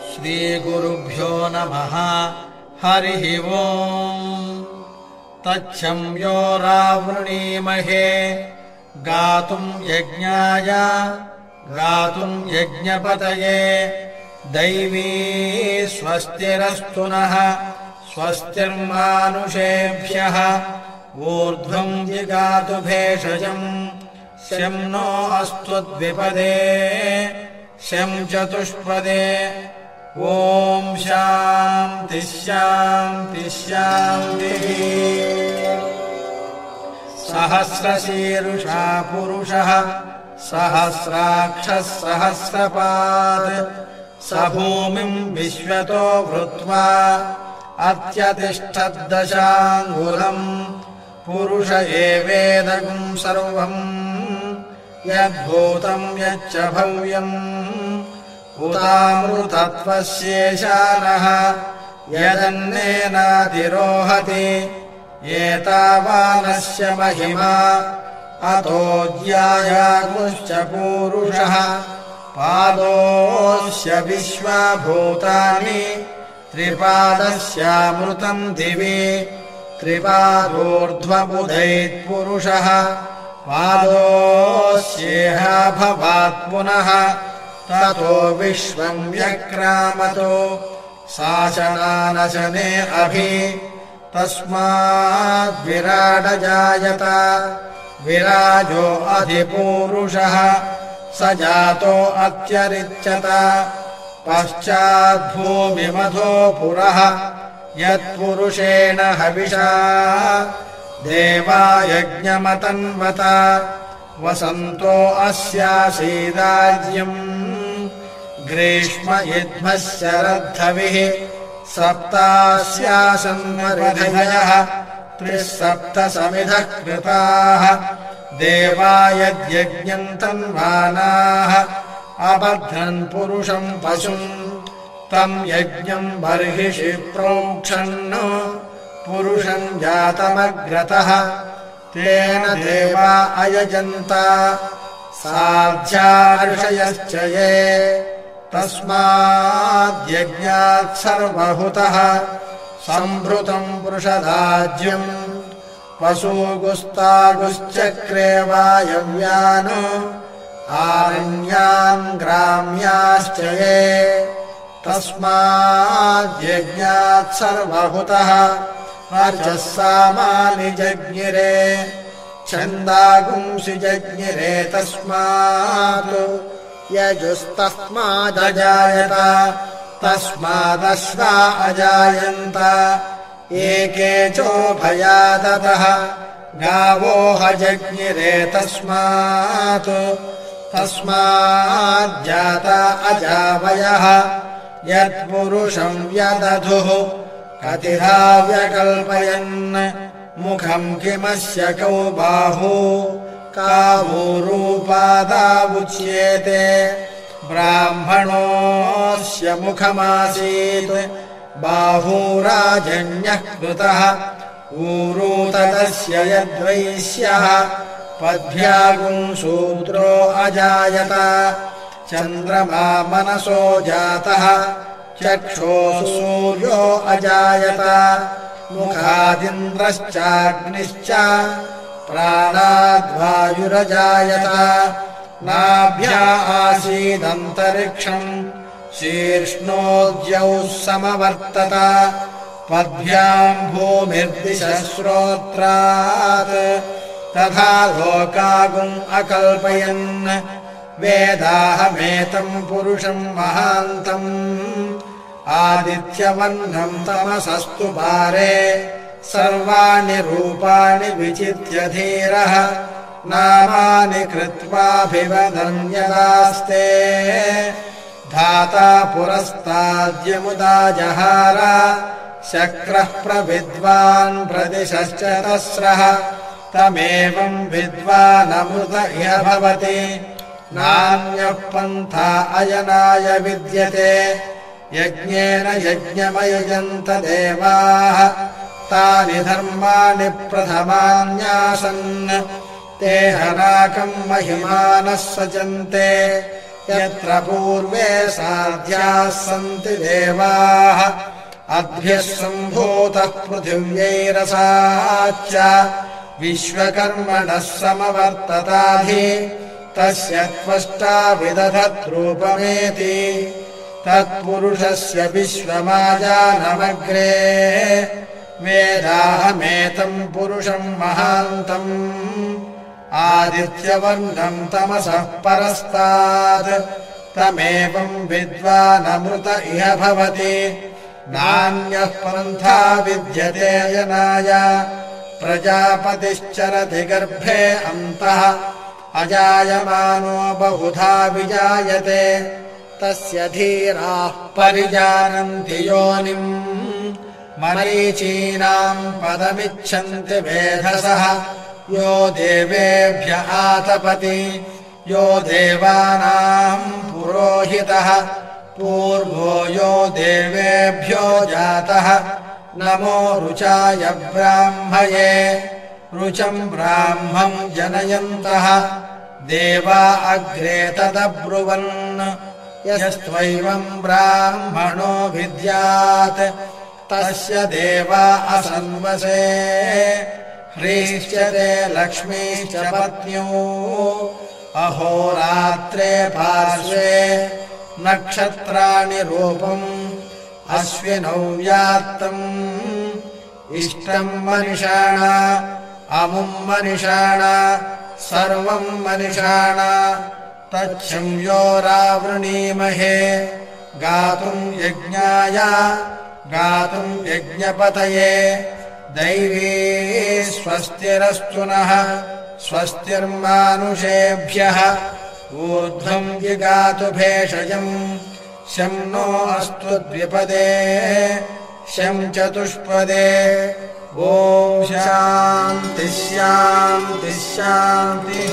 श्रीगुरुभ्यो नमः। हरिः ओम्। तच्छम्यो रावृणीमहे। गातुम् यज्ञाय गातुम् यज्ञपतये। दैवी स्वस्तिरस्तु नः। स्वस्तिर्मानुषेभ्यः। ऊर्ध्वम् जिगातु भेषजम् शम् नो द्विपदे। शम् चतुष्पदे ॐ शान्तिः शान्तिः सहस्रशीरुषा पुरुषः सहस्राक्षः सहस्रपात् स भूमिम् विश्वतो भृत्वा अत्यतिष्ठद्दशाङ्गुलम् पुरुष एवेदगुम् सर्वम् यद्भूतम् यच्च भव्यम् उदामृतत्वस्येशानः यदन्नेनातिरोहति एतावानस्य महिमा अतोऽध्यायागुश्च पूरुषः पादोऽस्य विश्वभूतानि त्रिपादस्यामृतम् दिवि त्रिपादोर्ध्वबुधैत्पुरुषः पादोऽस्येह भवात् पुनः ततो विश्वम् व्यक्रामतो शासनानशने अभि। तस्माद्विराडजायत विराजो अधिपूरुषः। स जातो अत्यरिच्यत। पश्चाद्भूमिमधो पुरः। यत्पुरुषेण हविषा। देवायज्ञमतन्वत वसन्तो अस्यासीदाज्यम् ग्रीष्म युध्मः शरद्धविः सप्तास्यासन्मरिधयः त्रिः सप्त समिधः कृताः देवा यद्यज्ञम् तन्वानाः अबध्नन् पुरुषम् पशुम् तम् यज्ञम् बर्हिषि प्रोक्षन् पुरुषम् जातमग्रतः तेन देवा अयजन्त साध्यार्षयश्च ये तस्माद्यज्ञात् सर्वहुतः सम्भृतम् पुरुषदाज्यम् पशुगुस्तागुश्चक्रे वायव्यान् आरण्यान् ग्राम्याश्च ये तस्माद्यज्ञात् सर्वहुतः अर्चः सामानि जज्ञिरे छन्दागुंसि जज्ञिरे तस्मात् यजुस्तस्मादजायत। तस्मादश्वा अजायन्त। एके चोभयादतः। गावोह जज्ञिरे तस्मात्। तस्माज्जाता अजावयः। यत्पुरुषम् व्यदधुः। कतिधा व्यकल्पयन् मुखम् किमस्य कौ बाहू कावूरूपादावुच्येते ब्राह्मणोऽस्य मुखमासीत्। बाहूराजन्यः कृतः। ऊरूतदस्य यद्वैश्यः पद्भ्यागुंसूत्रो अजायत। चन्द्रमा मनसो जातः। चक्षोः सूर्यो अजायत। मुखादिन्द्रश्चाग्निश्च प्राणाद्वायुरजायत। नाभ्या आसीदन्तरिक्षम्। शीर्ष्णोद्यौः समवर्तत। पद्भ्याम् भूमिर्दिशश्रोत्रात् तथा लोकागुम् अकल्पयन्। वेदाहमेतम् पुरुषम् महान्तम्। आदित्यवह्नम् तमसस्तु पारे सर्वाणि रूपाणि विचित्य धीरः नामानि कृत्वाभिवदन्यदास्ते। धाता पुरस्ताद्यमुदा जहार शक्रः प्रविद्वान् प्रदिशश्च तस्रः तमेवम् विद्वानमृत भवति। नान्यः पन्था अयनाय विद्यते यज्ञेन यज्ञमयजन्त देवाः तानि धर्माणि प्रथमान्यासन्। ते हराकम् महिमानः सजन्ते। यत्र पूर्वे साध्याः सन्ति देवाः। अद्भ्यः सम्भूतः पृथिव्यैरसाच्च। विश्वकर्मणः समवर्तताधि। तस्य त्वष्टा विदधद्रूपमेति तत्पुरुषस्य विश्वमाजानमग्रे वेदाहमेतम् पुरुषम् महान्तम् आदित्यवर्णम् तमसः परस्तात् तमेवम् विद्वानमृत इह भवति। नान्यः पन्था विद्यते यनाय। प्रजापतिश्चरति गर्भे अन्तः अजायमानो बहुधा विजायते। तस्य धीराः परिजानन्ति योनिम् मरीचीनाम् पदमिच्छन्ति वेधसः। यो देवेभ्य आतपति यो देवानाम् पुरोहितः। पूर्वो यो देवेभ्यो जातः। नमो रुचाय ब्राह्मये रुचम् ब्राह्मम् जनयन्तः। देवा अग्रे तदब्रुवन् यस्त्वैवम् ब्राह्मणो विद्यात् तस्य देवा असन्वसे। ह्रीश्चते लक्ष्मीश्च पत्न्यो। अहोरात्रे पार्श्वे नक्षत्राणि रूपम् अश्विनौ व्यात्तम् इष्टम् मनिषाण अमुम् मनिषाण सर्वम् मनिषाण। तच्छंयोरावृणीमहे गातुम् यज्ञाय गातुम् यज्ञपतये। दैवी स्वस्तिरस्तु नः स्वस्तिर्मानुषेभ्यः। ऊर्ध्वम् जिगातु भेषजम् शम् नो अस्तु द्विपदे शम् चतुष्पदे। ॐ शान्तिः शान्तिः शान्तिः